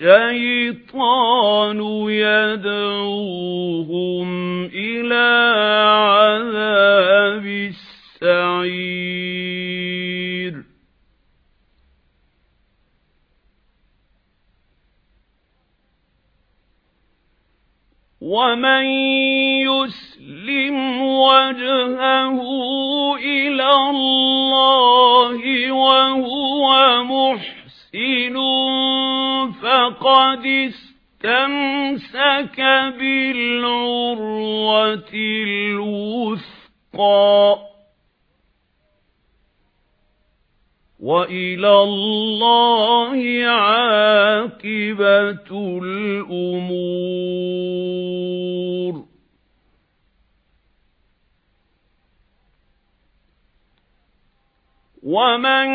الشَّيْطَانُ يَدْعُوهُمْ إِلَى عَذَابِ السَّعِيرِ. وَمَن يُسْلِمْ وَجْهَهُ إِلَى اللَّهِ وَهُوَ مُحْسِنٌ فَقَدِ اسْتَمْسَكَ بِالْعُرْوَةِ الْوُثْقَى وَإِلَى اللَّهِ عَاقِبَةُ الْأُمُورِ وَمَن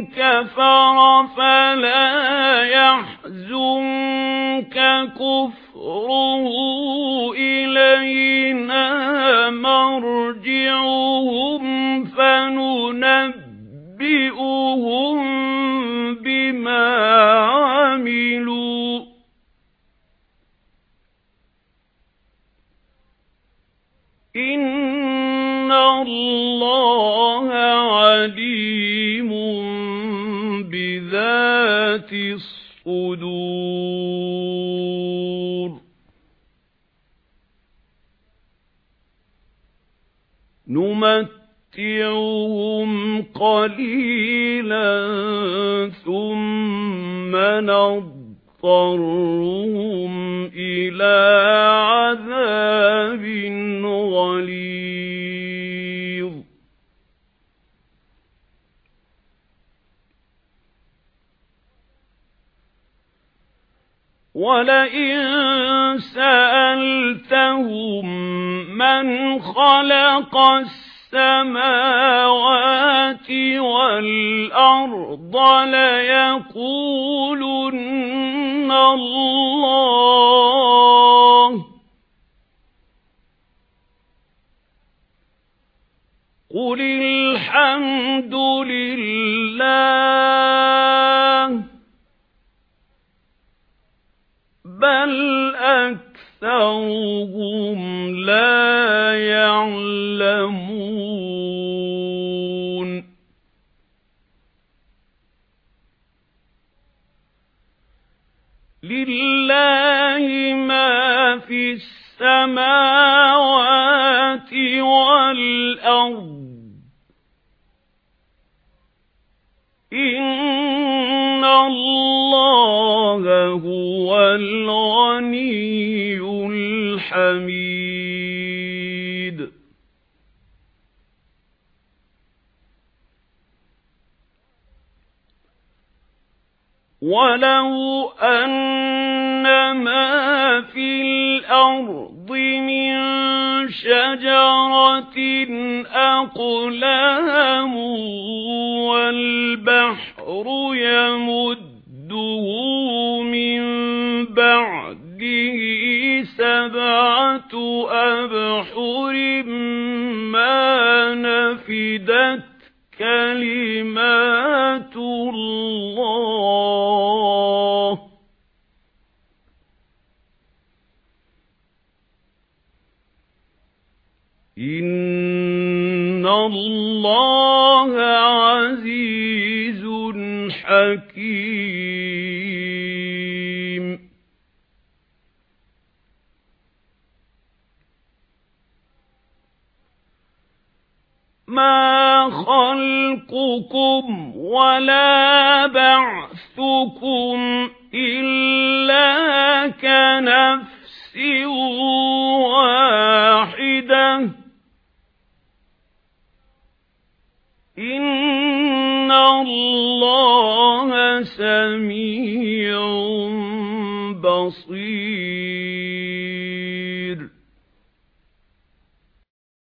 كَفَرَ فَلَا يَحْزُنكَ كُفْرُهُ إِلَيْنَا مَرْجِعُهُمْ الصُّدُورِ. نُمَتِّعُهُمْ قَلِيلًا ثُمَّ نَضْطَرُّهُمْ إِلَى عَذَابٍ وَلَئِن سَأَلْتَهُم مَّنْ خَلَقَ السَّمَاوَاتِ وَالْأَرْضَ لَيَقُولُنَّ اللَّهُ. قُلِ الْحَمْدُ لِلَّهِ بَلْ أَكْثَرُهُمْ لَا يَعْلَمُونَ لِلَّهِ مَا فِي السَّمَاوَاتِ وَالْأَرْضِ الْغَنِيُّ الْحَمِيدُ وَلَوْ أَنَّ مَا فِي الْأَرْضِ مِن شَجَرَةٍ أقلام والبحر يمده نفدت كلمات الله. إِنَّ اللَّهَ عَزِيزٌ حَكِيمٌ مَا خَلْقُكُمْ وَلَا بَعْثُكُمْ إِلَّا كَنَفْسٍ وَاحِدَةٍ إِنَّ اللَّهَ سَمِيعٌ بَصِيرٌ